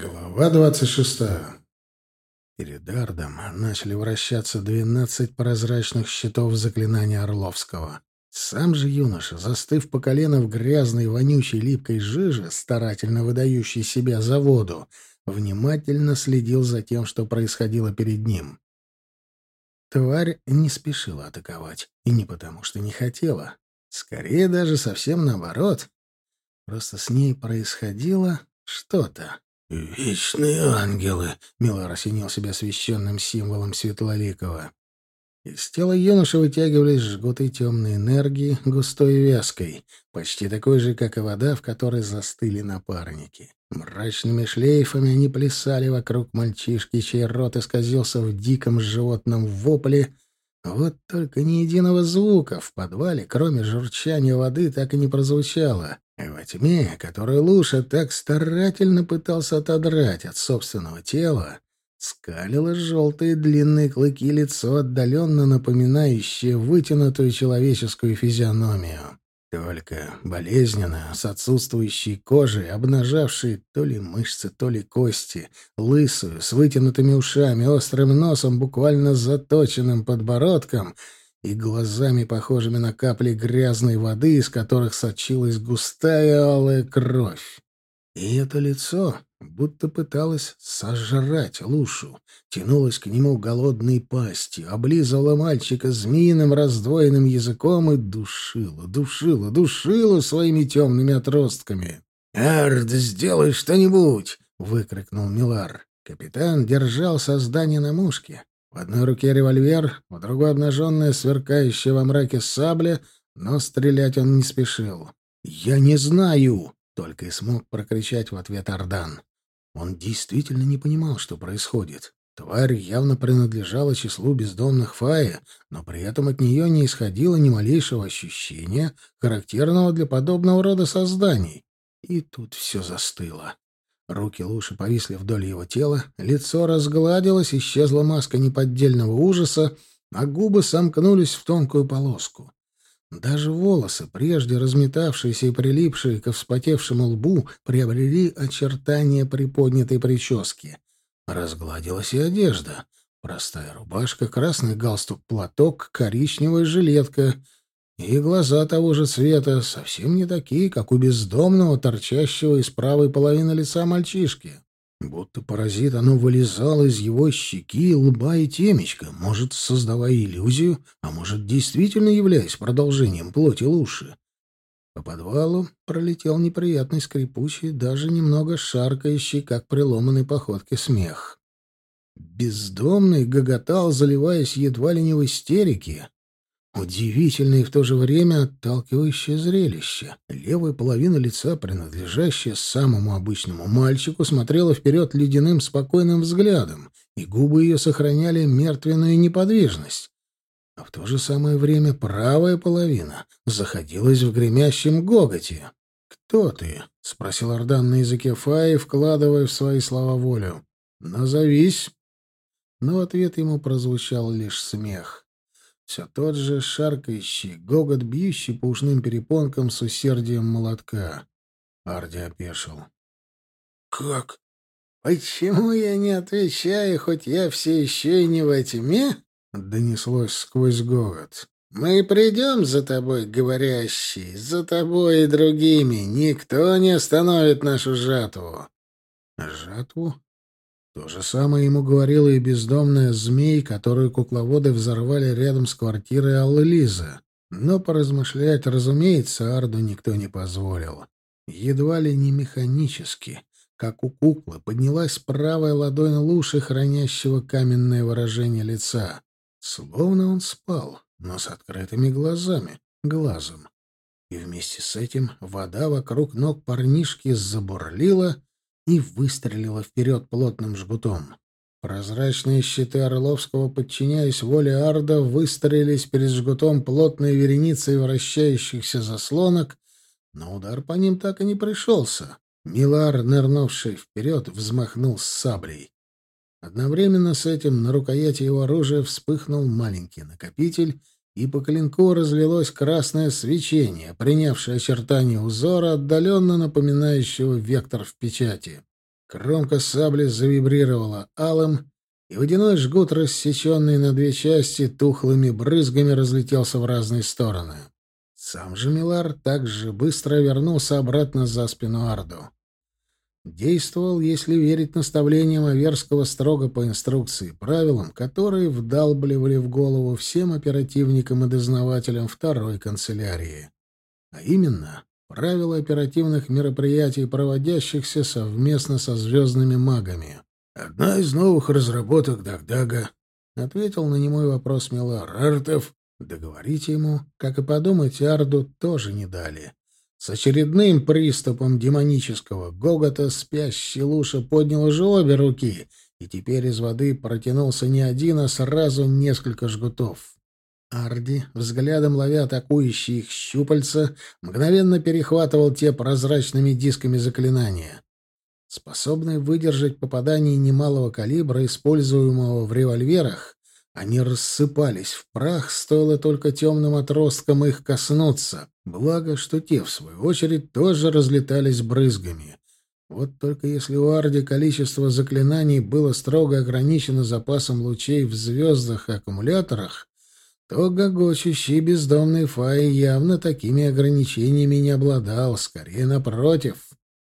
Глава двадцать шестая. Перед Ардом начали вращаться двенадцать прозрачных щитов заклинания Орловского. Сам же юноша, застыв по колено в грязной, вонючей, липкой жиже, старательно выдающей себя за воду, внимательно следил за тем, что происходило перед ним. Тварь не спешила атаковать, и не потому, что не хотела. Скорее даже совсем наоборот. Просто с ней происходило что-то. «Вечные ангелы!» — Милар осенил себя священным символом Светлоликова. Из тела юноши вытягивались жгуты темной энергии, густой и вязкой, почти такой же, как и вода, в которой застыли напарники. Мрачными шлейфами они плясали вокруг мальчишки, чей рот исказился в диком животном вопле. Вот только ни единого звука в подвале, кроме журчания воды, так и не прозвучало. Во тьме, которую Луша так старательно пытался отодрать от собственного тела, скалило желтые длинные клыки лицо, отдаленно напоминающее вытянутую человеческую физиономию. Только болезненно, с отсутствующей кожей, обнажавшей то ли мышцы, то ли кости, лысую, с вытянутыми ушами, острым носом, буквально заточенным подбородком — и глазами, похожими на капли грязной воды, из которых сочилась густая алая кровь. И это лицо будто пыталось сожрать Лушу, тянулось к нему голодной пастью, облизывало мальчика змеиным раздвоенным языком и душило, душило, душило своими темными отростками. «Ард, сделай что-нибудь!» — выкрикнул Милар. Капитан держал создание на мушке, в одной руке револьвер, в другой обнаженная, сверкающая во мраке сабля, но стрелять он не спешил. «Я не знаю!» — только и смог прокричать в ответ Ардан. Он действительно не понимал, что происходит. Тварь явно принадлежала числу бездомных фая, но при этом от нее не исходило ни малейшего ощущения, характерного для подобного рода созданий. И тут все застыло. Руки Луши повисли вдоль его тела, лицо разгладилось, исчезла маска неподдельного ужаса, а губы сомкнулись в тонкую полоску. Даже волосы, прежде разметавшиеся и прилипшие к вспотевшему лбу, приобрели очертания приподнятой прически. Разгладилась и одежда. Простая рубашка, красный галстук-платок, коричневая жилетка — и глаза того же цвета, совсем не такие, как у бездомного, торчащего из правой половины лица мальчишки. Будто паразит оно вылезало из его щеки, лба и темечка, может, создавая иллюзию, а может, действительно являясь продолжением плоти луши. По подвалу пролетел неприятный скрипучий, даже немного шаркающий, как при ломаной походке, смех. Бездомный гоготал, заливаясь едва ли не в истерике, Удивительное и в то же время отталкивающее зрелище. Левая половина лица, принадлежащая самому обычному мальчику, смотрела вперед ледяным спокойным взглядом, и губы ее сохраняли мертвенную неподвижность. А в то же самое время правая половина заходилась в гремящем гоготе. «Кто ты?» — спросил Ардан на языке Фаи, вкладывая в свои слова волю. «Назовись». Но ответ ему прозвучал лишь смех. Все тот же шаркающий, гогот бьющий по ушным перепонкам с усердием молотка. Арди опешил. «Как? Почему я не отвечаю, хоть я все еще и не во тьме?» — донеслось сквозь гогот. «Мы придем за тобой, говорящий, за тобой и другими. Никто не остановит нашу жатву». «Жатву?» То же самое ему говорила и бездомная змей, которую кукловоды взорвали рядом с квартирой Аллы Лизы. Но поразмышлять, разумеется, Арду никто не позволил. Едва ли не механически, как у куклы, поднялась правая ладонь луши, хранящего каменное выражение лица. Словно он спал, но с открытыми глазами, глазом. И вместе с этим вода вокруг ног парнишки забурлила, и выстрелила вперед плотным жгутом. Прозрачные щиты Орловского, подчиняясь воле Арда, выстрелились перед жгутом плотной вереницей вращающихся заслонок, но удар по ним так и не пришелся. Милар, нырнувший вперед, взмахнул с саблей. Одновременно с этим на рукояти его оружия вспыхнул маленький накопитель, и по клинку разлилось красное свечение, принявшее очертания узора, отдаленно напоминающего вектор в печати. Кромка сабли завибрировала алым, и водяной жгут, рассеченный на две части, тухлыми брызгами разлетелся в разные стороны. Сам же Милар также быстро вернулся обратно за спину Арду. Действовал, если верить наставлениям Аверского, строго по инструкции, правилам, которые вдалбливали в голову всем оперативникам и дознавателям второй канцелярии. А именно, правила оперативных мероприятий, проводящихся совместно со звездными магами. «Одна из новых разработок Дагдага», — ответил на немой вопрос Милар. «Артов». Договорить ему, как и подумать, Арду тоже не дали. С очередным приступом демонического гогота спящий Луша поднял уже обе руки, и теперь из воды протянулся не один, а сразу несколько жгутов. Арди, взглядом ловя атакующие их щупальца, мгновенно перехватывал те прозрачными дисками заклинания. Способный выдержать попадание немалого калибра, используемого в револьверах, они рассыпались в прах, стоило только темным отросткам их коснуться. Благо, что те, в свою очередь, тоже разлетались брызгами. Вот только если у Арди количество заклинаний было строго ограничено запасом лучей в звездах и аккумуляторах, то гогочущий бездомный Фай явно такими ограничениями не обладал, скорее напротив.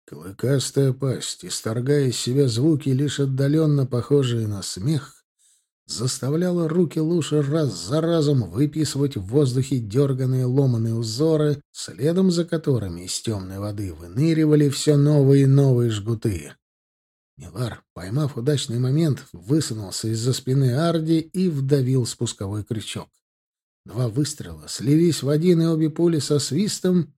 Клыкастая пасть, исторгая из себя звуки, лишь отдаленно похожие на смех, заставляла руки Луши раз за разом выписывать в воздухе дерганные ломаные узоры, следом за которыми из темной воды выныривали все новые и новые жгуты. Милар, поймав удачный момент, высунулся из-за спины Арди и вдавил спусковой крючок. Два выстрела слились в один, и обе пули со свистом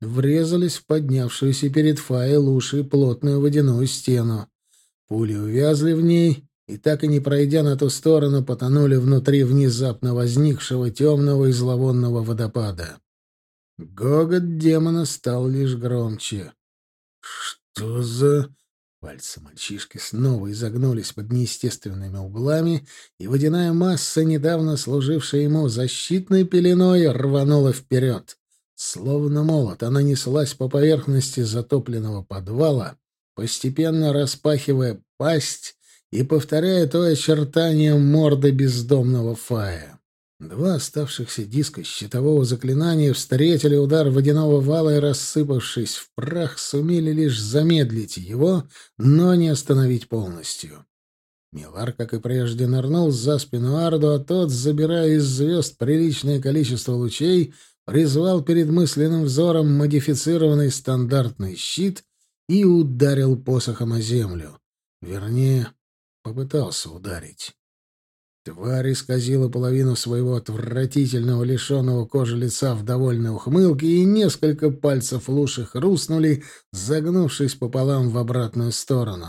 врезались в поднявшуюся перед Фаей Луши плотную водяную стену. Пули увязли в ней, и так и не пройдя на ту сторону, потонули внутри внезапно возникшего темного и зловонного водопада. Гогот демона стал лишь громче. «Что за...» Пальцы мальчишки снова изогнулись под неестественными углами, и водяная масса, недавно служившая ему защитной пеленой, рванула вперед. Словно молот, она неслась по поверхности затопленного подвала, постепенно распахивая пасть и повторяя то очертание морды бездомного Фая. Два оставшихся диска щитового заклинания встретили удар водяного вала и, рассыпавшись в прах, сумели лишь замедлить его, но не остановить полностью. Милар, как и прежде, нырнул за спину Арду, а тот, забирая из звезд приличное количество лучей, призвал перед мысленным взором модифицированный стандартный щит и ударил посохом о землю. Вернее, попытался ударить. Тварь исказила половину своего отвратительного, лишенного кожи лица в довольной ухмылке, и несколько пальцев луши хрустнули, загнувшись пополам в обратную сторону.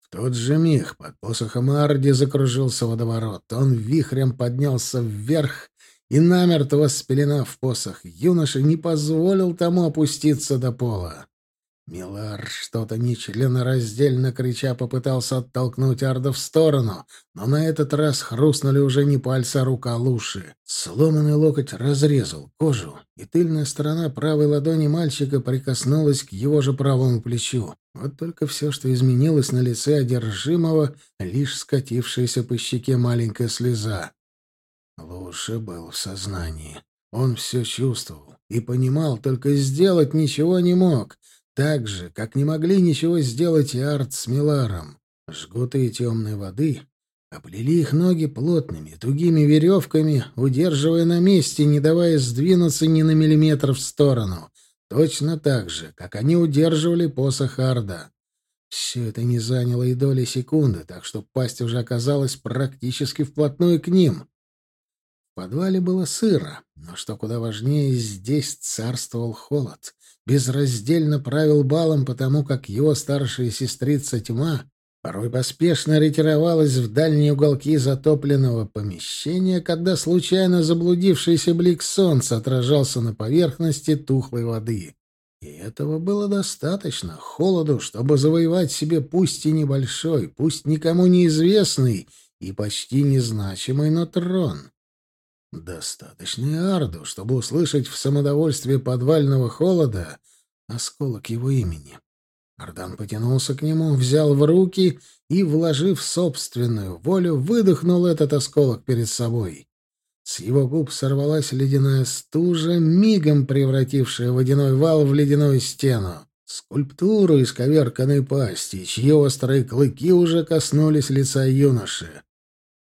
В тот же миг под посохом Арди закружился водоворот. Он вихрем поднялся вверх и, намертво спеленав посох юноши, не позволил тому опуститься до пола. Милар что-то нечленораздельно крича попытался оттолкнуть Арда в сторону, но на этот раз хрустнули уже не пальцы, а рука Луши. Сломанный локоть разрезал кожу, и тыльная сторона правой ладони мальчика прикоснулась к его же правому плечу. Вот только все, что изменилось на лице одержимого, лишь скатившаяся по щеке маленькая слеза. Луша был в сознании. Он все чувствовал и понимал, только сделать ничего не мог — так же, как не могли ничего сделать и Арт с Миларом. Жгуты темной воды оплели их ноги плотными, тугими веревками, удерживая на месте, не давая сдвинуться ни на миллиметр в сторону. Точно так же, как они удерживали посох Арда. Все это не заняло и доли секунды, так что пасть уже оказалась практически вплотную к ним. В подвале было сыро, но, что куда важнее, здесь царствовал холод безраздельно правил балом, потому как его старшая сестрица Тьма порой поспешно ретировалась в дальние уголки затопленного помещения, когда случайно заблудившийся блик солнца отражался на поверхности тухлой воды. И этого было достаточно холоду, чтобы завоевать себе пусть и небольшой, пусть никому неизвестный и почти незначимый, но трон. Достаточно Арду, чтобы услышать в самодовольстве подвального холода осколок его имени. Ардан потянулся к нему, взял в руки и, вложив собственную волю, выдохнул этот осколок перед собой. С его губ сорвалась ледяная стужа, мигом превратившая водяной вал в ледяную стену. Скульптуру из коверканной пасти, чьи острые клыки уже коснулись лица юноши.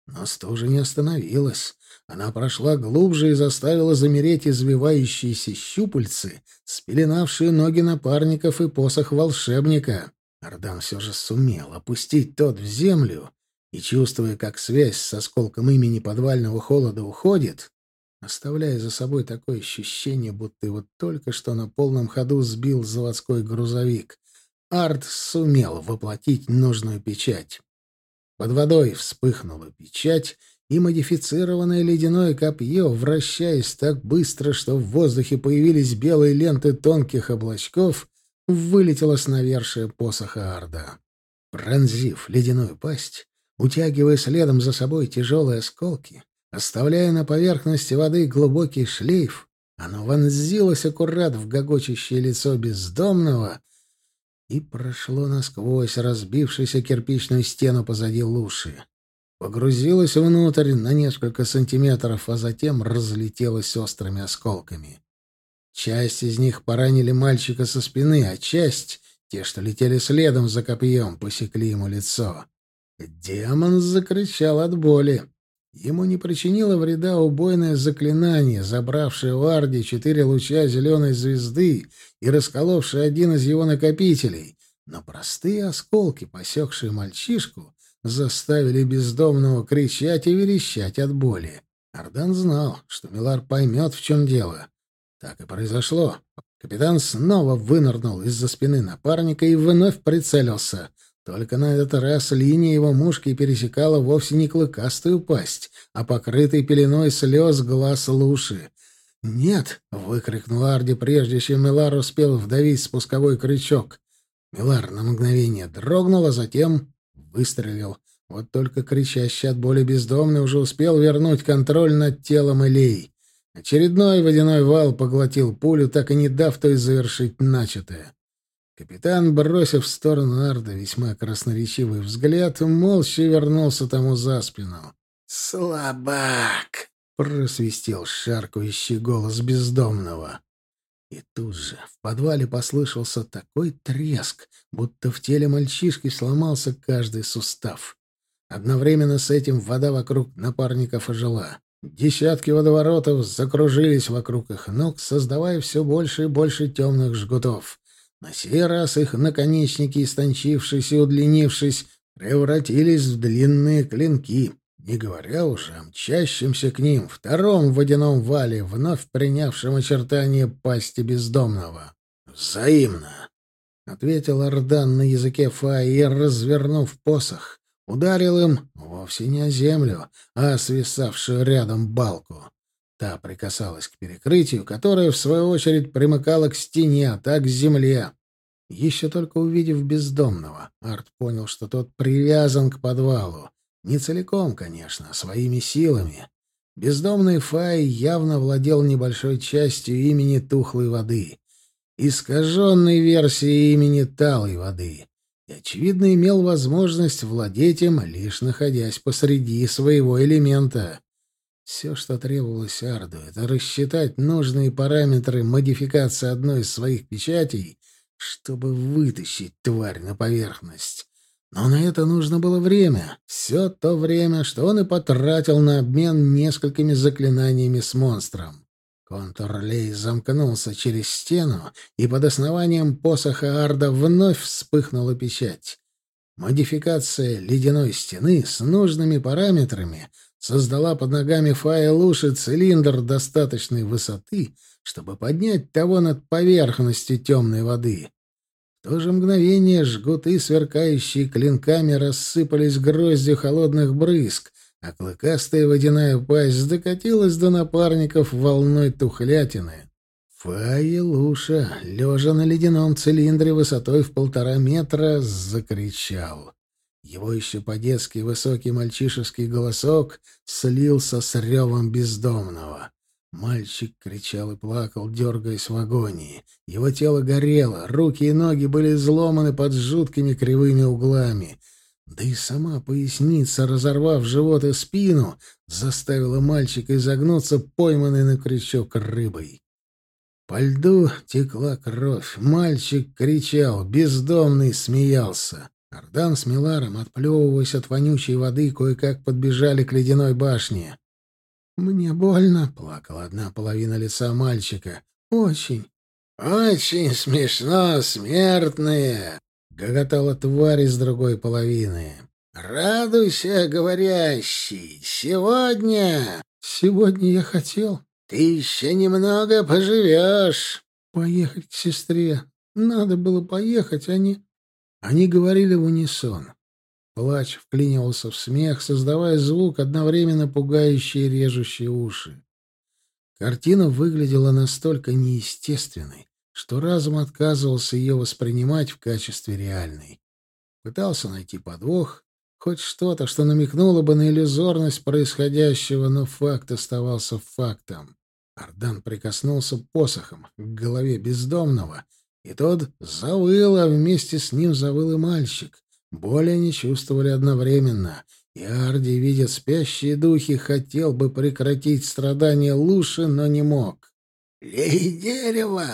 Но стужа не остановилась. Она прошла глубже и заставила замереть извивающиеся щупальцы, спеленавшие ноги напарников и посох волшебника. Ардан все же сумел опустить тот в землю, и, чувствуя, как связь с осколком имени подвального холода уходит, оставляя за собой такое ощущение, будто его только что на полном ходу сбил заводской грузовик, Арт сумел воплотить нужную печать. Под водой вспыхнула печать, и модифицированное ледяное копье, вращаясь так быстро, что в воздухе появились белые ленты тонких облачков, вылетело с навершия посоха Арда. Пронзив ледяную пасть, утягивая следом за собой тяжелые осколки, оставляя на поверхности воды глубокий шлейф, оно вонзилось аккурат в гогочащее лицо бездомного и прошло насквозь разбившуюся кирпичную стену позади луши погрузилась внутрь на несколько сантиметров, а затем разлетелась острыми осколками. Часть из них поранили мальчика со спины, а часть, те, что летели следом за копьем, посекли ему лицо. Демон закричал от боли. Ему не причинило вреда убойное заклинание, забравшее в Арде четыре луча зеленой звезды и расколовшее один из его накопителей, но простые осколки, посекшие мальчишку, заставили бездомного кричать и верещать от боли. Ардан знал, что Милар поймет, в чем дело. Так и произошло. Капитан снова вынырнул из-за спины напарника и вновь прицелился. Только на этот раз линия его мушки пересекала вовсе не клыкастую пасть, а покрытый пеленой слез глаз луши. «Нет!» — выкрикнул Арди, прежде чем Милар успел вдавить спусковой крючок. Милар на мгновение дрогнул, а затем выстрелил. Вот только кричащий от боли бездомный уже успел вернуть контроль над телом Илей. Очередной водяной вал поглотил пулю, так и не дав той завершить начатое. Капитан, бросив в сторону Арда весьма красноречивый взгляд, молча вернулся тому за спину. «Слабак!» — просвистел шаркающий голос бездомного. И тут же в подвале послышался такой треск, будто в теле мальчишки сломался каждый сустав. Одновременно с этим вода вокруг напарников ожила. Десятки водоворотов закружились вокруг их ног, создавая все больше и больше темных жгутов. На сей раз их наконечники, истончившись и удлинившись, превратились в длинные клинки, не говоря уже о мчащемся к ним втором водяном вале, вновь принявшем очертания пасти бездомного. «Взаимно!» — ответил Ардан на языке Фаи развернув посох, ударил им вовсе не о землю, а о свисавшую рядом балку. Та прикасалась к перекрытию, которое, в свою очередь, примыкало к стене, а так к земле. Еще только увидев бездомного, Арт понял, что тот привязан к подвалу. Не целиком, конечно, а своими силами. Бездомный Фай явно владел небольшой частью имени Тухлой воды, искаженной версией имени Талой воды, и, очевидно, имел возможность владеть им, лишь находясь посреди своего элемента. Все, что требовалось Арду, это рассчитать нужные параметры модификации одной из своих печатей, чтобы вытащить тварь на поверхность. Но на это нужно было время. Все то время, что он и потратил на обмен несколькими заклинаниями с монстром. Контурлей замкнулся через стену, и под основанием посоха Арда вновь вспыхнула печать. Модификация ледяной стены с нужными параметрами создала под ногами Фая Луши цилиндр достаточной высоты, чтобы поднять того над поверхностью темной воды то же мгновение жгуты, сверкающие клинками, рассыпались гроздью холодных брызг, а клыкастая водяная пасть докатилась до напарников волной тухлятины. Фая Луша, лежа на ледяном цилиндре высотой в полтора метра, закричал. Его еще по-детски высокий мальчишеский голосок слился с ревом бездомного. Мальчик кричал и плакал, дергаясь в агонии. Его тело горело, руки и ноги были изломаны под жуткими кривыми углами. Да и сама поясница, разорвав живот и спину, заставила мальчика изогнуться, пойманной на крючок рыбой. По льду текла кровь. Мальчик кричал, бездомный смеялся. Ардан с Миларом, отплевываясь от вонючей воды, кое-как подбежали к ледяной башне. «Мне больно», — плакала одна половина лица мальчика. «Очень». «Очень смешно, смертные!» — гоготала тварь из другой половины. «Радуйся, говорящий! Сегодня...» «Сегодня я хотел...» «Ты еще немного поживешь!» «Поехать к сестре. Надо было поехать, они...» Они говорили в унисон. Плач вклинивался в смех, создавая звук, одновременно пугающий и режущий уши. Картина выглядела настолько неестественной, что разум отказывался ее воспринимать в качестве реальной. Пытался найти подвох, хоть что-то, что намекнуло бы на иллюзорность происходящего, но факт оставался фактом. Ардан прикоснулся посохом к голове бездомного, и тот завыл, а вместе с ним завыл и мальчик. Боли они чувствовали одновременно, и Арди, видя спящие духи, хотел бы прекратить страдания Луши, но не мог. «Лей дерево!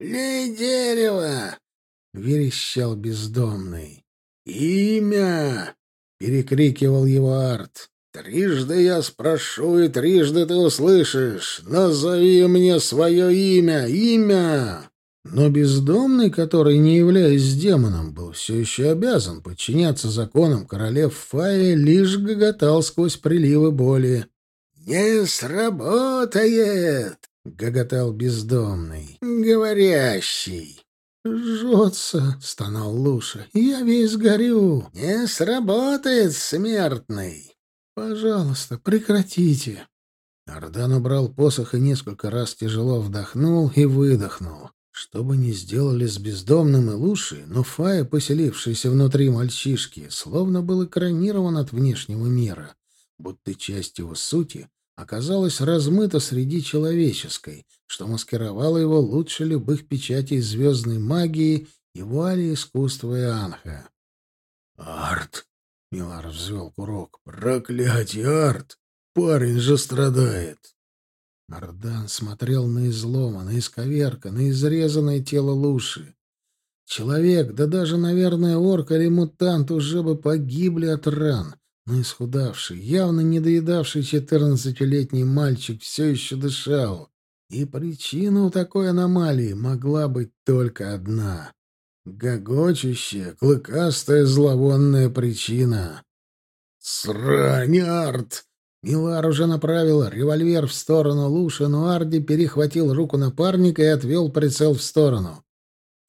Лей дерево!» — верещал бездомный. «Имя!» — перекрикивал его Арт. «Трижды я спрошу, и трижды ты услышишь. Назови мне свое имя! Имя!» Но бездомный, который, не являясь демоном, был все еще обязан подчиняться законам королев Фаи, лишь гоготал сквозь приливы боли. «Не сработает!» — гоготал бездомный. «Говорящий!» «Жжется!» — стонал Луша. «Я весь горю!» «Не сработает, смертный!» «Пожалуйста, прекратите!» Ардан убрал посох и несколько раз тяжело вдохнул и выдохнул. Что бы ни сделали с бездомным и Луши, но Фая, поселившийся внутри мальчишки, словно был экранирован от внешнего мира, будто часть его сути оказалась размыта среди человеческой, что маскировало его лучше любых печатей звездной магии и вуали искусства Ианха. «Арт!» — Милар взвел курок. «Проклятие, Арт! Парень же страдает!» Ардан смотрел на изломанное, на изрезанное тело Луши. Человек, да даже, наверное, орк или мутант уже бы погибли от ран, но исхудавший, явно недоедавший четырнадцатилетний мальчик все еще дышал. И причина у такой аномалии могла быть только одна — гогочущая, клыкастая, зловонная причина. «Срань, Арт!» Милар уже направил револьвер в сторону Луши, но Арди перехватил руку напарника и отвел прицел в сторону.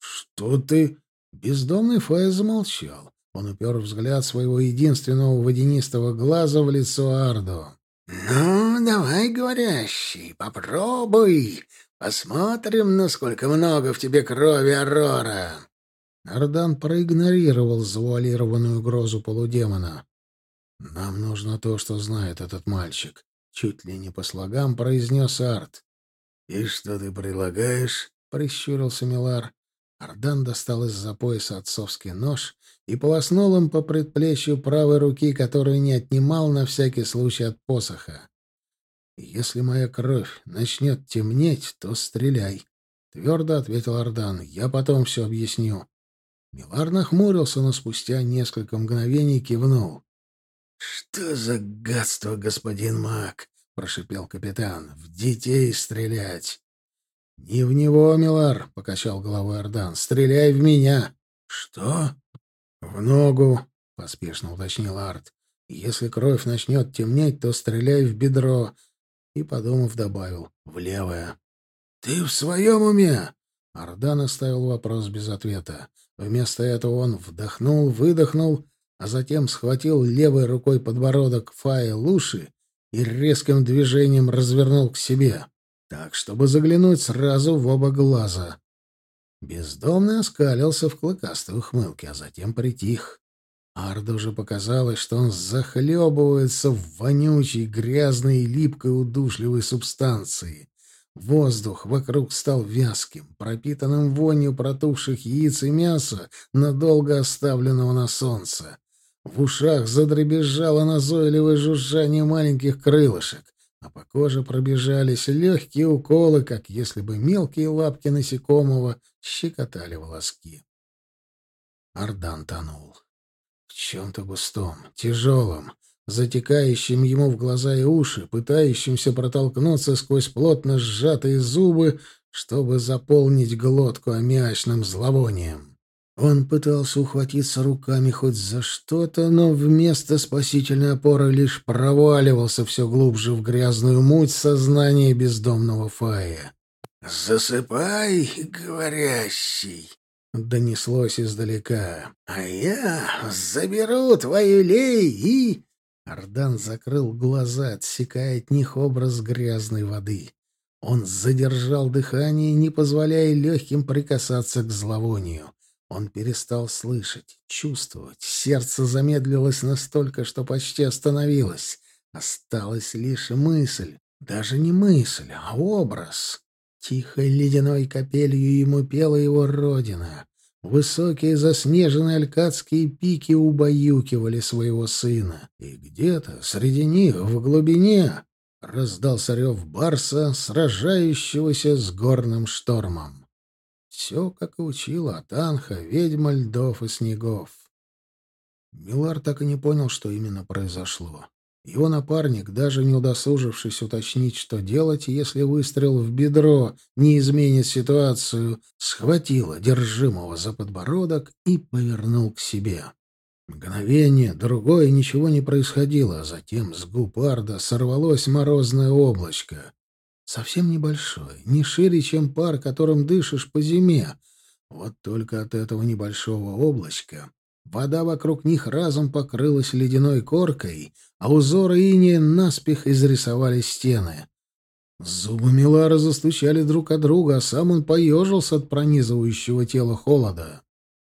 «Что ты...» Бездомный Фэй замолчал. Он упер взгляд своего единственного водянистого глаза в лицо Арду. «Ну, давай, говорящий, попробуй. Посмотрим, насколько много в тебе крови, Аррора». Ардан проигнорировал завуалированную угрозу полудемона. «Нам нужно то, что знает этот мальчик», — чуть ли не по слогам произнес Арт. «И что ты предлагаешь?» — прищурился Милар. Ардан достал из-за пояса отцовский нож и полоснул им по предплечью правой руки, которую не отнимал на всякий случай от посоха. «Если моя кровь начнет темнеть, то стреляй», — твердо ответил Ардан. «Я потом все объясню». Милар нахмурился, но спустя несколько мгновений кивнул. «Что за гадство, господин Мак?» — прошипел капитан. «В детей стрелять!» «Не в него, Милар!» — покачал головой Ордан. «Стреляй в меня!» «Что?» «В ногу!» — поспешно уточнил Арт. «Если кровь начнет темнеть, то стреляй в бедро!» И, подумав, добавил. «В левое!» «Ты в своем уме?» Ардан оставил вопрос без ответа. Вместо этого он вдохнул, выдохнул а затем схватил левой рукой подбородок Фая Луши и резким движением развернул к себе, так, чтобы заглянуть сразу в оба глаза. Бездомный оскалился в клыкастой ухмылке, а затем притих. Арду уже показалось, что он захлебывается в вонючей, грязной липкой удушливой субстанции. Воздух вокруг стал вязким, пропитанным вонью протухших яиц и мяса, надолго оставленного на солнце. В ушах задребезжало назойливое жужжание маленьких крылышек, а по коже пробежались легкие уколы, как если бы мелкие лапки насекомого щекотали волоски. Ардан тонул. В чем-то густом, тяжелом, затекающим ему в глаза и уши, пытающимся протолкнуться сквозь плотно сжатые зубы, чтобы заполнить глотку аммиачным зловонием. Он пытался ухватиться руками хоть за что-то, но вместо спасительной опоры лишь проваливался все глубже в грязную муть сознания бездомного Фая. «Засыпай, говорящий!» — донеслось издалека. «А я заберу твою лей и...» Ардан закрыл глаза, отсекая от них образ грязной воды. Он задержал дыхание, не позволяя легким прикасаться к зловонию. Он перестал слышать, чувствовать. Сердце замедлилось настолько, что почти остановилось. Осталась лишь мысль. Даже не мысль, а образ. Тихой ледяной капелью ему пела его родина. Высокие заснеженные алькадские пики убаюкивали своего сына. И где-то среди них, в глубине, раздался рев барса, сражающегося с горным штормом. Все, как и учила Атанха, ведьма льдов и снегов. Милар так и не понял, что именно произошло. Его напарник, даже не удосужившись уточнить, что делать, если выстрел в бедро не изменит ситуацию, схватил одержимого за подбородок и повернул к себе. Мгновение, другое, ничего не происходило, а затем с губ сорвалось морозное облачко. Совсем небольшой, не шире, чем пар, которым дышишь по зиме. Вот только от этого небольшого облачка вода вокруг них разом покрылась ледяной коркой, а узоры инея наспех изрисовали стены. Зубы Милара застучали друг от друга, а сам он поежился от пронизывающего тела холода.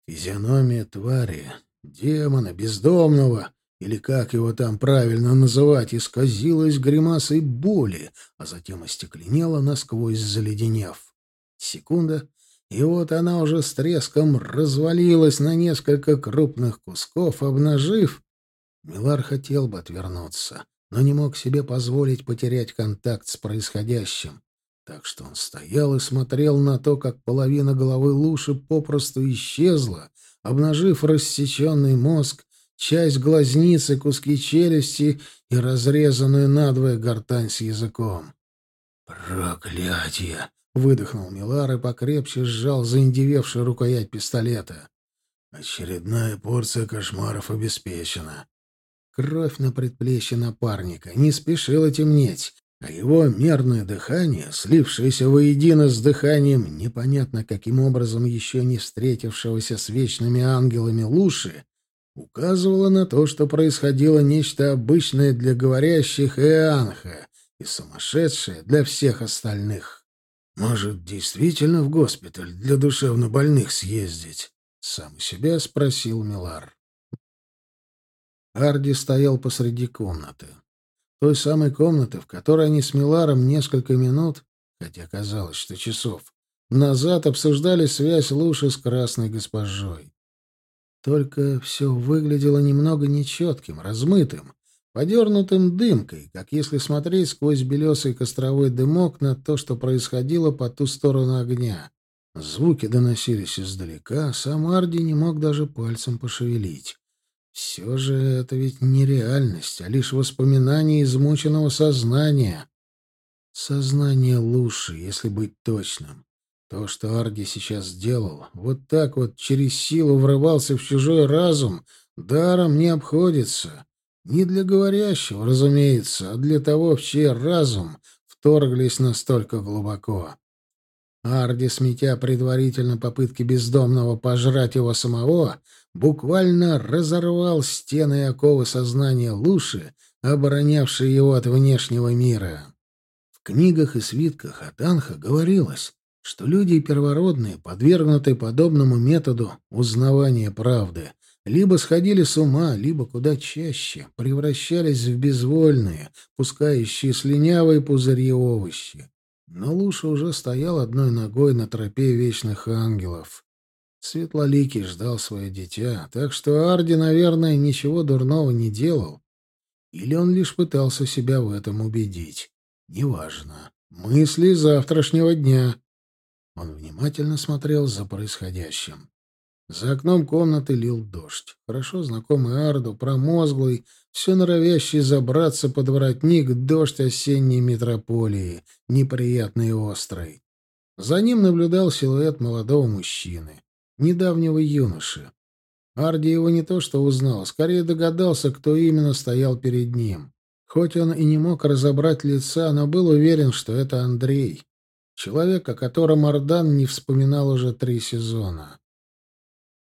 Физиономия твари, демона, бездомного, или как его там правильно называть, исказилась гримасой боли, а затем остекленела насквозь заледенев. Секунда, и вот она уже с треском развалилась на несколько крупных кусков, обнажив... Милар хотел бы отвернуться, но не мог себе позволить потерять контакт с происходящим. Так что он стоял и смотрел на то, как половина головы Луши попросту исчезла, обнажив рассеченный мозг часть глазницы, куски челюсти и разрезанную надвое гортань с языком. «Проклятие!» — выдохнул Милар и покрепче сжал заиндевевшую рукоять пистолета. «Очередная порция кошмаров обеспечена». Кровь на предплечье напарника не спешила темнеть, а его мерное дыхание, слившееся воедино с дыханием непонятно каким образом еще не встретившегося с вечными ангелами Луши, указывало на то, что происходило нечто обычное для говорящих и Анха, и сумасшедшее для всех остальных. «Может, действительно в госпиталь для душевнобольных съездить?» — сам себя спросил Милар. Арди стоял посреди комнаты. Той самой комнаты, в которой они с Миларом несколько минут, хотя казалось, что часов, назад обсуждали связь Луши с красной госпожой. Только все выглядело немного нечетким, размытым, подернутым дымкой, как если смотреть сквозь белесый костровой дымок на то, что происходило по ту сторону огня. Звуки доносились издалека, сам Арди не мог даже пальцем пошевелить. Все же это ведь не реальность, а лишь воспоминание измученного сознания. Сознание лучше, если быть точным. То, что Арди сейчас сделал, вот так вот через силу врывался в чужой разум, даром не обходится. Не для говорящего, разумеется, а для того, в чей разум вторглись настолько глубоко. Арди, сметя предварительно попытки бездомного пожрать его самого, буквально разорвал стены и оковы сознания Луши, оборонявшие его от внешнего мира. В книгах и свитках от Анха говорилось, что люди первородные, подвергнутые подобному методу узнавания правды, либо сходили с ума, либо куда чаще превращались в безвольные, пускающие слюнявые пузыри овощи. Но Луша уже стоял одной ногой на тропе вечных ангелов. Светлоликий ждал свое дитя, так что Арди, наверное, ничего дурного не делал. Или он лишь пытался себя в этом убедить. Неважно. Мысли завтрашнего дня. Он внимательно смотрел за происходящим. За окном комнаты лил дождь. Хорошо знакомый Арду, промозглый, все норовящий забраться под воротник дождь осенней метрополии, неприятный и острый. За ним наблюдал силуэт молодого мужчины, недавнего юноши. Арди его не то что узнал, скорее догадался, кто именно стоял перед ним. Хоть он и не мог разобрать лица, но был уверен, что это Андрей. Человек, о котором Ардан не вспоминал уже три сезона.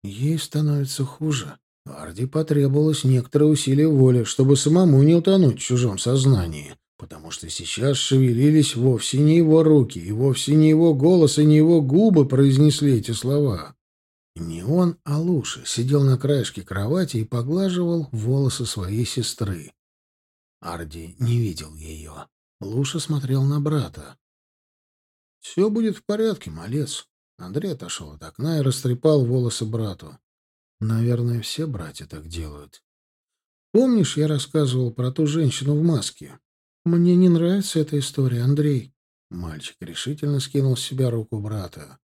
Ей становится хуже. Арди потребовалось некоторое усилие воли, чтобы самому не утонуть в чужом сознании, потому что сейчас шевелились вовсе не его руки, и вовсе не его голос, и не его губы произнесли эти слова. Не он, а Луша сидел на краешке кровати и поглаживал волосы своей сестры. Арди не видел ее. Луша смотрел на брата. «Все будет в порядке, малец». Андрей отошел от окна и растрепал волосы брату. Наверное, все братья так делают. Помнишь, я рассказывал про ту женщину в маске? Мне не нравится эта история, Андрей. Мальчик решительно скинул с себя руку брата.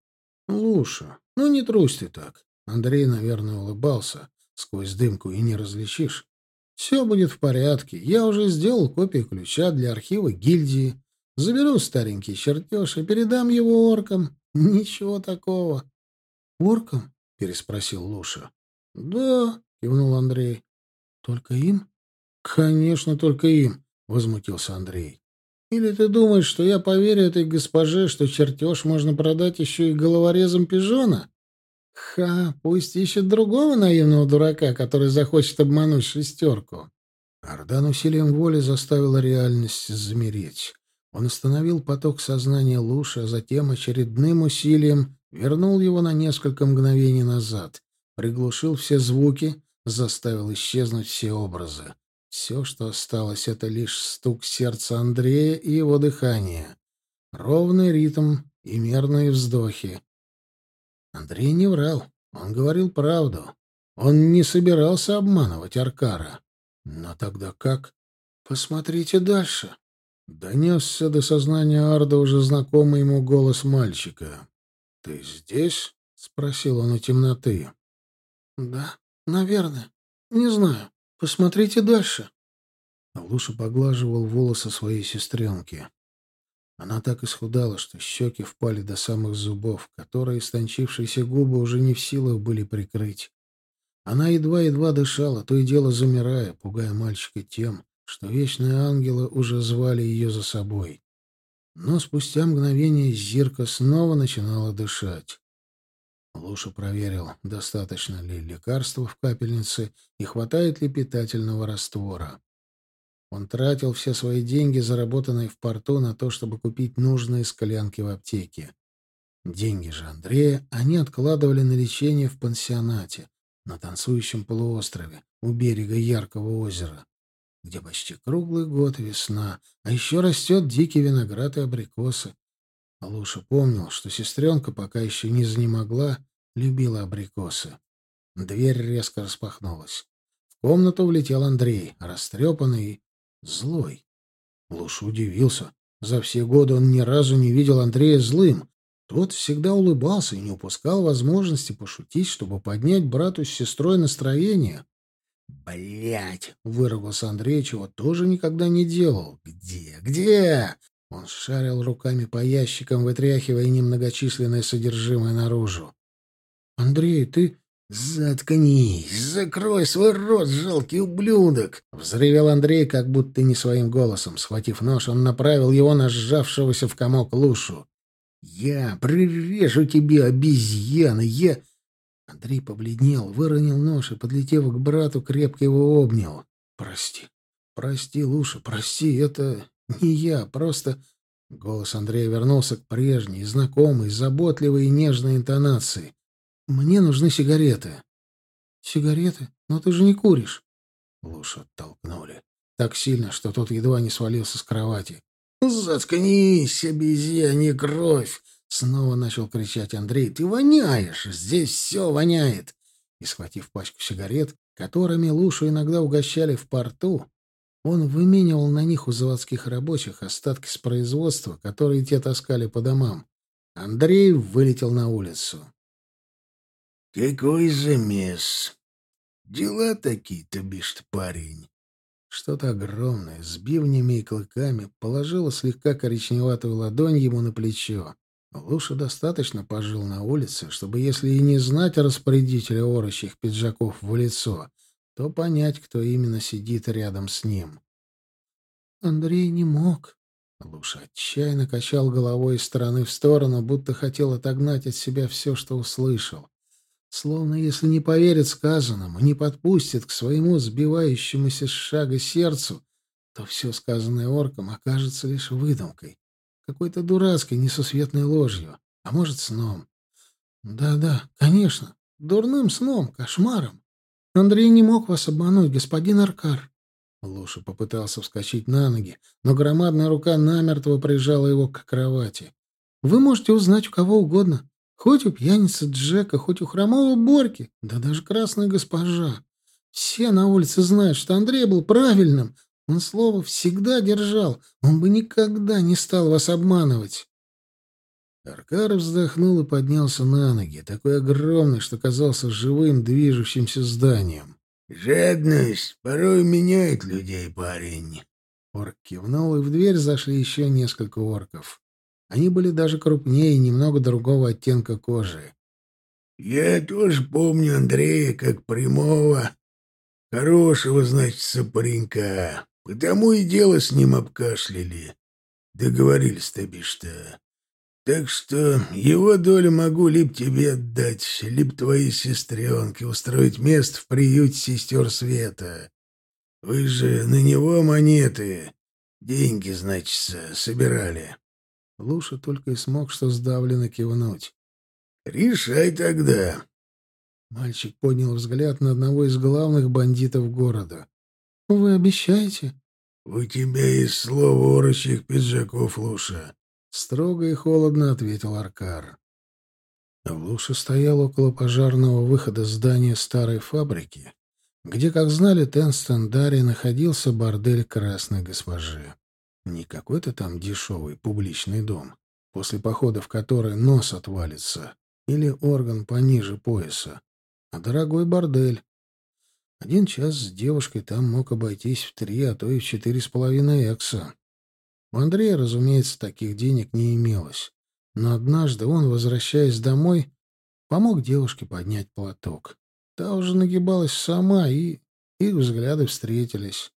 Луша, ну не трусь ты так. Андрей, наверное, улыбался. Сквозь дымку и не различишь. Все будет в порядке. Я уже сделал копию ключа для архива гильдии. Заберу старенький чертеж и передам его оркам. Ничего такого. Оркам? переспросил Луша. Да, кивнул Андрей. Только им? Конечно, только им, возмутился Андрей. Или ты думаешь, что я поверю этой госпоже, что чертеж можно продать еще и головорезом пижона? Ха, пусть ищет другого наивного дурака, который захочет обмануть шестерку. Ардан усилием воли заставила реальность замереть. Он остановил поток сознания Луши, а затем очередным усилием вернул его на несколько мгновений назад, приглушил все звуки, заставил исчезнуть все образы. Все, что осталось, — это лишь стук сердца Андрея и его дыхание, ровный ритм и мерные вздохи. Андрей не врал, он говорил правду. Он не собирался обманывать Аркара. Но тогда как? Посмотрите дальше. Донесся до сознания Арда уже знакомый ему голос мальчика. «Ты здесь?» — спросил он у темноты. «Да, наверное. Не знаю. Посмотрите дальше». Луша поглаживал волосы своей сестренки. Она так исхудала, что щеки впали до самых зубов, которые истончившиеся губы уже не в силах были прикрыть. Она едва-едва дышала, то и дело замирая, пугая мальчика тем, что вечные ангелы уже звали ее за собой. Но спустя мгновение Зирка снова начинала дышать. Луша проверил, достаточно ли лекарства в капельнице и хватает ли питательного раствора. Он тратил все свои деньги, заработанные в порту, на то, чтобы купить нужные склянки в аптеке. Деньги же Андрея они откладывали на лечение в пансионате, на танцующем полуострове, у берега яркого озера где почти круглый год весна, а еще растет дикий виноград и абрикосы. А Луша помнил, что сестренка пока еще не занемогла, любила абрикосы. Дверь резко распахнулась. В комнату влетел Андрей, растрепанный и злой. Луша удивился. За все годы он ни разу не видел Андрея злым. Тот всегда улыбался и не упускал возможности пошутить, чтобы поднять брату с сестрой настроение. Блять! выругался Андрей, чего тоже никогда не делал. «Где? Где?» Он шарил руками по ящикам, вытряхивая немногочисленное содержимое наружу. «Андрей, ты...» «Заткнись! Закрой свой рот, жалкий ублюдок!» Взревел Андрей, как будто не своим голосом. Схватив нож, он направил его на сжавшегося в комок лушу. «Я прирежу тебе, обезьяна! Я...» Андрей побледнел, выронил нож и, подлетев к брату, крепко его обнял. «Прости, прости, Луша, прости, это не я, просто...» Голос Андрея вернулся к прежней, знакомой, заботливой и нежной интонации. «Мне нужны сигареты». «Сигареты? Но ты же не куришь». Лушу оттолкнули. Так сильно, что тот едва не свалился с кровати. «Заткнись, обезьянья кровь!» Снова начал кричать Андрей. «Ты воняешь! Здесь все воняет!» И, схватив пачку сигарет, которыми Лушу иногда угощали в порту, он выменивал на них у заводских рабочих остатки с производства, которые те таскали по домам. Андрей вылетел на улицу. «Какой замес! Дела такие-то, бишь парень!» Что-то огромное, с бивнями и клыками, положило слегка коричневатую ладонь ему на плечо. Луша достаточно пожил на улице, чтобы, если и не знать распорядителя орочьих пиджаков в лицо, то понять, кто именно сидит рядом с ним. Андрей не мог. Луша отчаянно качал головой из стороны в сторону, будто хотел отогнать от себя все, что услышал. Словно если не поверит сказанному, не подпустит к своему сбивающемуся с шага сердцу, то все сказанное орком окажется лишь выдумкой, какой-то дурацкой, несусветной ложью, а может, сном. Да-да, конечно, дурным сном, кошмаром. Андрей не мог вас обмануть, господин Аркар. Луша попытался вскочить на ноги, но громадная рука намертво прижала его к кровати. Вы можете узнать у кого угодно, Хоть у пьяницы Джека, хоть у хромого Борки, да даже красная госпожа. Все на улице знают, что Андрей был правильным. Он слово всегда держал. Он бы никогда не стал вас обманывать. Аркар вздохнул и поднялся на ноги, такой огромный, что казался живым, движущимся зданием. «Жадность порой меняет людей, парень». Орк кивнул, и в дверь зашли еще несколько орков. Они были даже крупнее и немного другого оттенка кожи. «Я тоже помню Андрея как прямого, хорошего, значит, паренька. Потому и дело с ним обкашляли. Договорились-то, что. Так что его долю могу либо тебе отдать, либо твоей сестренке устроить место в приюте сестер Света. Вы же на него монеты, деньги, значит, собирали. Луша только и смог что сдавленно кивнуть. «Решай тогда!» Мальчик поднял взгляд на одного из главных бандитов города. «Вы обещаете?» «У тебя есть слово орочих пиджаков, Луша!» Строго и холодно ответил Аркар. Луша стоял около пожарного выхода здания старой фабрики, где, как знали Тенстон Дарри, находился бордель красной госпожи. Не какой-то там дешевый публичный дом, после похода в который нос отвалится, или орган пониже пояса, а дорогой бордель. Один час с девушкой там мог обойтись в три, а то и в четыре с половиной экса. У Андрея, разумеется, таких денег не имелось. Но однажды он, возвращаясь домой, помог девушке поднять платок. Та уже нагибалась сама, и их взгляды встретились.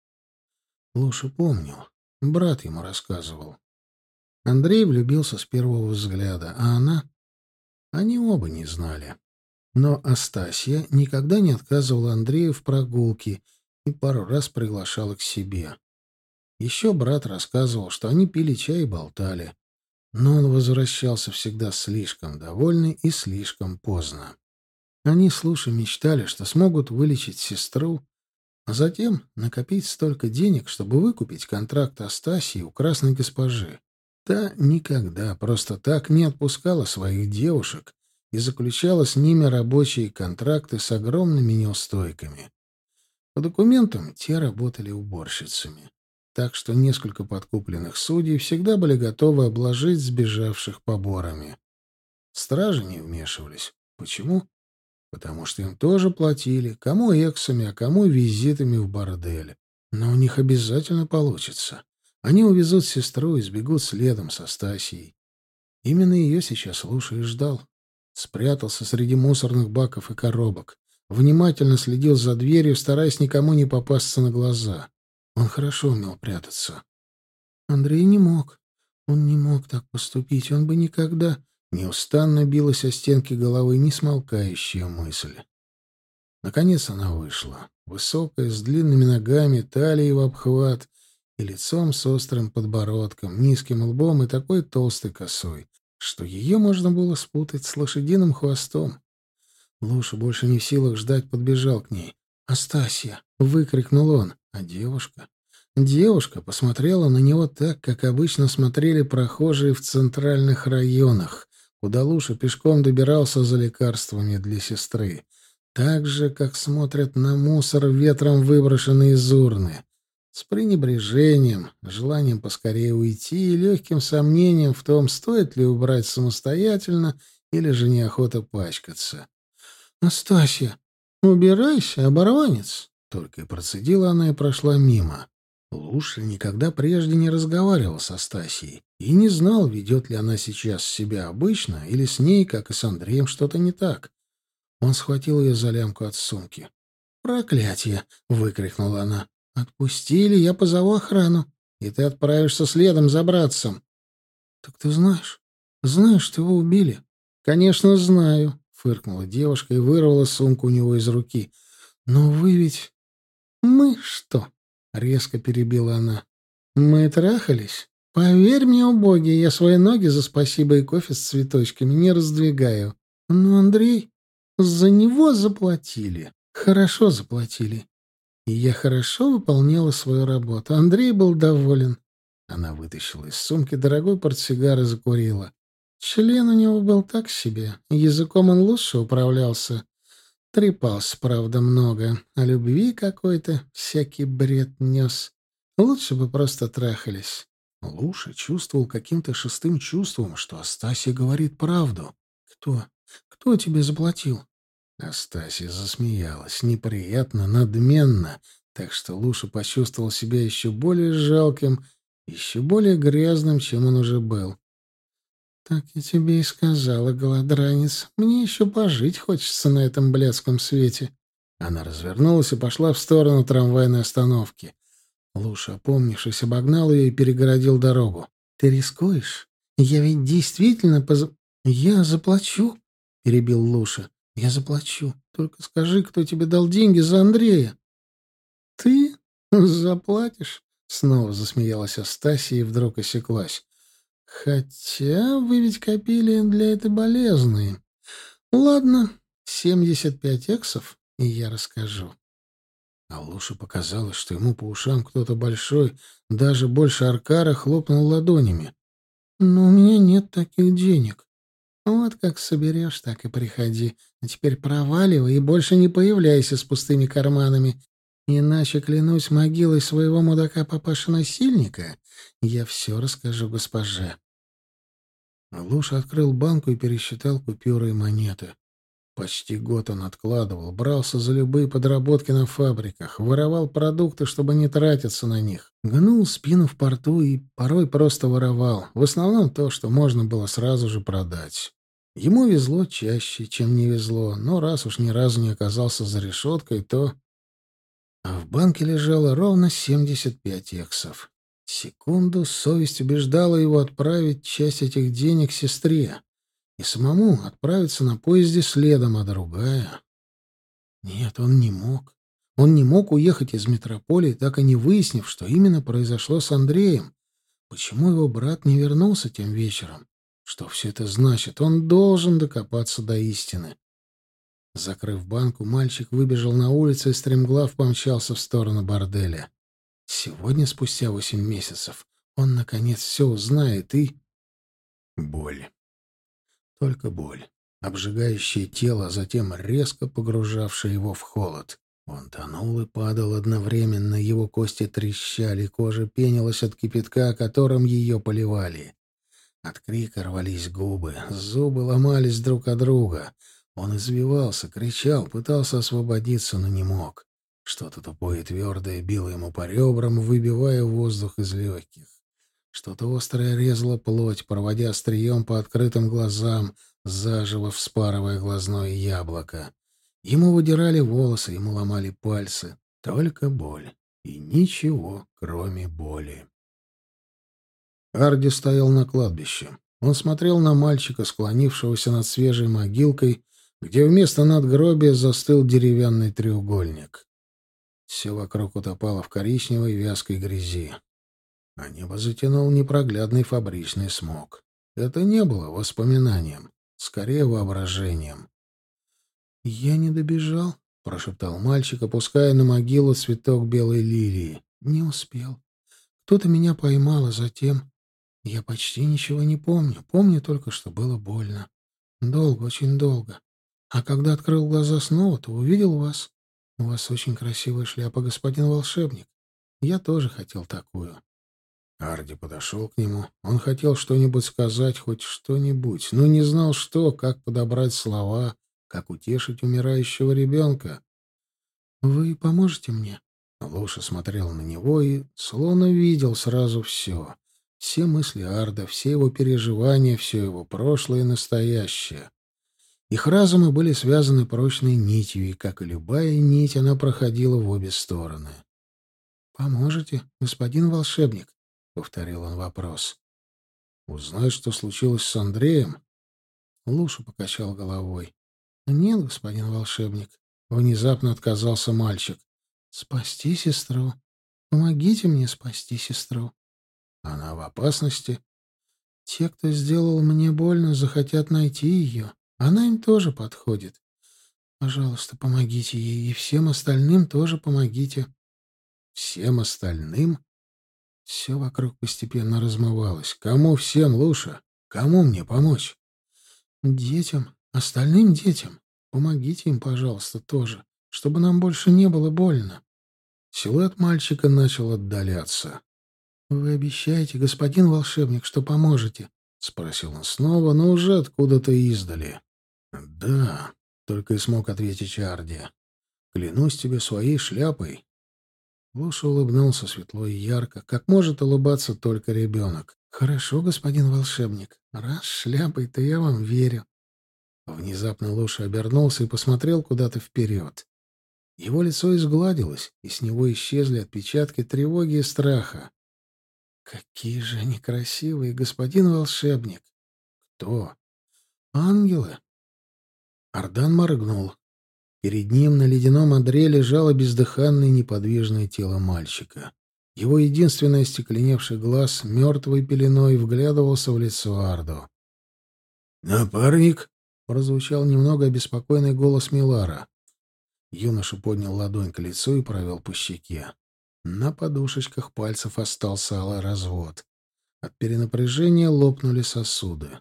Луша помнил. Брат ему рассказывал. Андрей влюбился с первого взгляда, а она... Они оба не знали. Но Астасия никогда не отказывала Андрею в прогулке и пару раз приглашала к себе. Еще брат рассказывал, что они пили чай и болтали. Но он возвращался всегда слишком довольный и слишком поздно. Они с Лушей мечтали, что смогут вылечить сестру, а затем накопить столько денег, чтобы выкупить контракт Астасии у красной госпожи. Та никогда просто так не отпускала своих девушек и заключала с ними рабочие контракты с огромными неустойками. По документам те работали уборщицами. Так что несколько подкупленных судей всегда были готовы обложить сбежавших поборами. Стражи не вмешивались. Почему? потому что им тоже платили, кому эксами, а кому визитами в бордель. Но у них обязательно получится. Они увезут сестру и сбегут следом со Стасией. Именно ее сейчас Луша и ждал. Спрятался среди мусорных баков и коробок. Внимательно следил за дверью, стараясь никому не попасться на глаза. Он хорошо умел прятаться. Андрей не мог. Он не мог так поступить. Он бы никогда... Неустанно билась о стенки головы несмолкающая мысль. Наконец она вышла. Высокая, с длинными ногами, талией в обхват и лицом с острым подбородком, низким лбом и такой толстой косой, что ее можно было спутать с лошадиным хвостом. Луша, больше не в силах ждать, подбежал к ней. «Астасья!» — выкрикнул он. А девушка? Девушка посмотрела на него так, как обычно смотрели прохожие в центральных районах, куда Луша пешком добирался за лекарствами для сестры. Так же, как смотрят на мусор ветром выброшенные из урны. С пренебрежением, желанием поскорее уйти и легким сомнением в том, стоит ли убрать самостоятельно или же неохота пачкаться. «Настасья, убирайся, оборванец!» Только и процедила она и прошла мимо. Луша никогда прежде не разговаривал с Астасией и не знал, ведет ли она сейчас себя обычно или с ней, как и с Андреем, что-то не так. Он схватил ее за лямку от сумки. «Проклятие!» — выкрикнула она. «Отпустили, я позову охрану, и ты отправишься следом за братцем». «Так ты знаешь? Знаешь, что его убили?» «Конечно, знаю», — фыркнула девушка и вырвала сумку у него из руки. «Но вы ведь...» «Мы что?» — резко перебила она. «Мы трахались. Поверь мне, убогий, я свои ноги за спасибо и кофе с цветочками не раздвигаю. Но, Андрей, за него заплатили. Хорошо заплатили. Я хорошо выполняла свою работу. Андрей был доволен. Она вытащила из сумки дорогой портсигар и закурила. Член у него был так себе. Языком он лучше управлялся. Трепался, правда, много. О любви какой-то всякий бред нес. Лучше бы просто трахались. Луша чувствовал каким-то шестым чувством, что Астасия говорит правду. «Кто? Кто тебе заплатил?» Астасия засмеялась, неприятно, надменно, так что Луша почувствовал себя еще более жалким, еще более грязным, чем он уже был. «Так я тебе и сказала, голодранец. Мне еще пожить хочется на этом блядском свете». Она развернулась и пошла в сторону трамвайной остановки. Луша, опомнившись, обогнал ее и перегородил дорогу. «Ты рискуешь? Я ведь действительно поз... Я заплачу», — перебил Луша. «Я заплачу. Только скажи, кто тебе дал деньги за Андрея?» «Ты заплатишь?» — снова засмеялась Астасия и вдруг осеклась. Хотя вы ведь копили для этой болезни. Ладно, семьдесят пять эксов, и я расскажу. А Луше показалось, что ему по ушам кто-то большой, даже больше Аркара, хлопнул ладонями. «Но у меня нет таких денег. Вот как соберешь, так и приходи. А теперь проваливай и больше не появляйся с пустыми карманами. Иначе, клянусь могилой своего мудака-папаша-насильника, я все расскажу госпоже. Луша открыл банку и пересчитал купюры и монеты. Почти год он откладывал, брался за любые подработки на фабриках, воровал продукты, чтобы не тратиться на них, гнул спину в порту и порой просто воровал, в основном то, что можно было сразу же продать. Ему везло чаще, чем не везло, но раз уж ни разу не оказался за решеткой, то а в банке лежало ровно 75 эксов. Секунду совесть убеждала его отправить часть этих денег сестре и самому отправиться на поезде следом, а другая... Нет, он не мог. Он не мог уехать из метрополии, так и не выяснив, что именно произошло с Андреем. Почему его брат не вернулся тем вечером? Что все это значит? Он должен докопаться до истины. Закрыв банку, мальчик выбежал на улицу и стремглав помчался в сторону борделя. Сегодня, спустя восемь месяцев, он, наконец, все узнает и... Боль. Только боль. Обжигающее тело, а затем резко погружавшее его в холод. Он тонул и падал одновременно, его кости трещали, кожа пенилась от кипятка, которым ее поливали. От крика рвались губы, зубы ломались друг от друга — он извивался, кричал, пытался освободиться, но не мог. Что-то тупое и твердое било ему по ребрам, выбивая воздух из легких. Что-то острое резало плоть, проводя острием по открытым глазам, заживо вспарывая глазное яблоко. Ему выдирали волосы, ему ломали пальцы. Только боль. И ничего, кроме боли. Арди стоял на кладбище. Он смотрел на мальчика, склонившегося над свежей могилкой, где вместо надгробия застыл деревянный треугольник. Все вокруг утопало в коричневой вязкой грязи. А небо затянул непроглядный фабричный смог. Это не было воспоминанием, скорее воображением. «Я не добежал», — прошептал мальчик, опуская на могилу цветок белой лилии. Не успел. Кто-то меня поймал, а затем... Я почти ничего не помню. Помню только, что было больно. Долго, очень долго. А когда открыл глаза снова, то увидел вас. У вас очень красивая шляпа, господин волшебник. Я тоже хотел такую. Арди подошел к нему. Он хотел что-нибудь сказать, хоть что-нибудь, но не знал, что, как подобрать слова, как утешить умирающего ребенка. «Вы поможете мне?» Луша смотрел на него и словно видел сразу все. Все мысли Арда, все его переживания, все его прошлое и настоящее. Их разумы были связаны прочной нитью, и, как и любая нить, она проходила в обе стороны. «Поможете, господин волшебник?» — повторил он вопрос. «Узнать, что случилось с Андреем?» Луша покачал головой. «Нет, господин волшебник», — внезапно отказался мальчик. «Спасти сестру. Помогите мне спасти сестру». «Она в опасности?» «Те, кто сделал мне больно, захотят найти ее. Она им тоже подходит. Пожалуйста, помогите ей, и всем остальным тоже помогите». «Всем остальным?» Все вокруг постепенно размывалось. Кому всем, Луша? Кому мне помочь? Детям, остальным детям. Помогите им, пожалуйста, тоже, чтобы нам больше не было больно. Силуэт мальчика начал отдаляться. «Вы обещаете, господин волшебник, что поможете?» — спросил он снова, но уже откуда-то издали. «Да», — только и смог ответить Арди. «Клянусь тебе своей шляпой, Луша улыбнулся светло и ярко, как может улыбаться только ребенок. «Хорошо, господин волшебник. Раз шляпой-то я вам верю». Внезапно Луша обернулся и посмотрел куда-то вперед. Его лицо изгладилось, и с него исчезли отпечатки тревоги и страха. «Какие же они красивые, господин волшебник!» «Кто?» «Ангелы!» Ардан моргнул. Перед ним на ледяном одре лежало бездыханное неподвижное тело мальчика. Его единственный остекленевший глаз мертвой пеленой вглядывался в лицо Ардо. «Напарник?» — прозвучал немного обеспокоенный голос Милара. Юноша поднял ладонь к лицу и провел по щеке. На подушечках пальцев остался алый развод. От перенапряжения лопнули сосуды.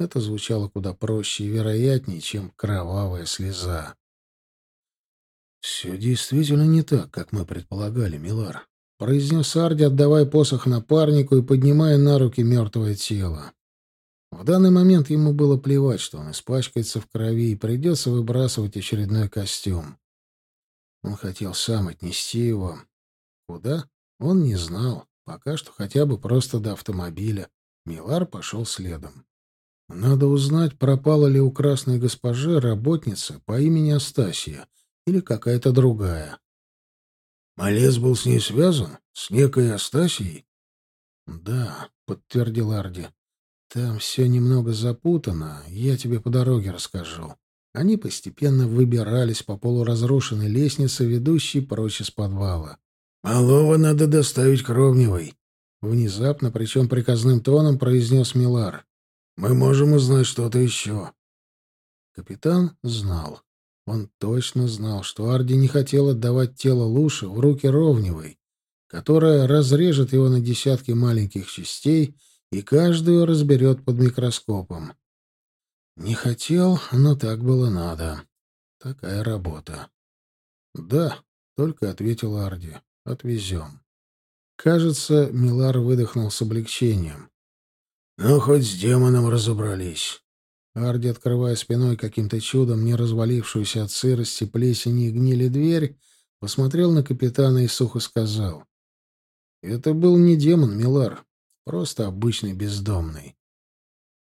Это звучало куда проще и вероятнее, чем кровавая слеза. «Все действительно не так, как мы предполагали, Милар», — произнес Арди, отдавая посох напарнику и поднимая на руки мертвое тело. В данный момент ему было плевать, что он испачкается в крови и придется выбрасывать очередной костюм. Он хотел сам отнести его. Куда? Он не знал. Пока что хотя бы просто до автомобиля. Милар пошел следом. Надо узнать, пропала ли у красной госпожи работница по имени Астасия, или какая-то другая. Малец был с ней связан? С некой Астасией? Да, подтвердил Арди. Там все немного запутано, я тебе по дороге расскажу. Они постепенно выбирались по полуразрушенной лестнице, ведущей прочь из подвала. «Малого надо доставить Кровневой», — внезапно, причем приказным тоном, произнес Милар. «Мы можем узнать что-то еще». Капитан знал. Он точно знал, что Арди не хотел отдавать тело Луши в руки Ровневой, которая разрежет его на десятки маленьких частей и каждую разберет под микроскопом. Не хотел, но так было надо. Такая работа. «Да», — только ответил Арди, — «отвезем». Кажется, Милар выдохнул с облегчением. «Ну, хоть с демоном разобрались. Арди, открывая спиной каким-то чудом не развалившуюся от сырости, плесени и гнили дверь, посмотрел на капитана и сухо сказал. «Это был не демон, Милар, просто обычный бездомный».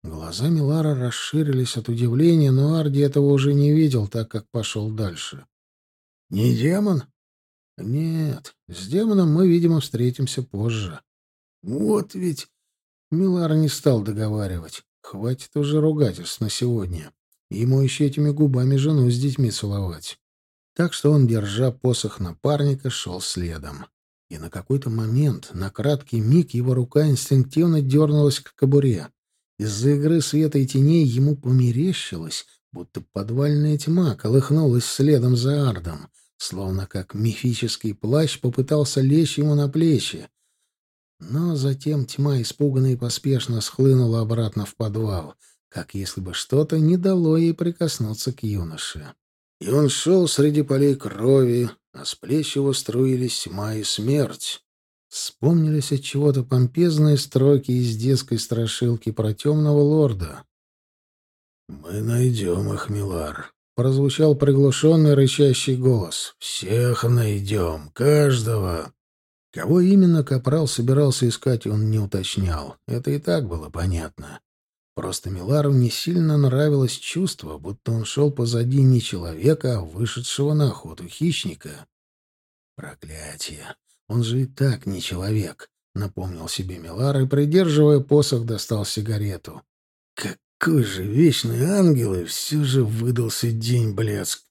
Глаза Милара расширились от удивления, но Арди этого уже не видел, так как пошел дальше. «Не демон?» «Нет, с демоном мы, видимо, встретимся позже». «Вот ведь...» Милар не стал договаривать. Хватит уже ругательств на сегодня. Ему еще этими губами жену с детьми целовать. Так что он, держа посох напарника, шел следом. И на какой-то момент, на краткий миг, его рука инстинктивно дернулась к кобуре. Из-за игры света и теней ему померещилось, будто подвальная тьма колыхнулась следом за ардом. Словно как мифический плащ попытался лечь ему на плечи. Но затем тьма испуганно и поспешно схлынула обратно в подвал, как если бы что-то не дало ей прикоснуться к юноше. И он шел среди полей крови, а с плеч его струились тьма и смерть. Вспомнились от чего-то помпезные строки из детской страшилки про темного лорда. «Мы найдем их, Милар», — прозвучал приглушенный рычащий голос. «Всех найдем, каждого». Кого именно Капрал собирался искать, он не уточнял. Это и так было понятно. Просто Милару не сильно нравилось чувство, будто он шел позади не человека, а вышедшего на охоту хищника. Проклятие! Он же и так не человек, — напомнил себе Милар и, придерживая посох, достал сигарету. Какой же вечный ангел, и все же выдался день блядск.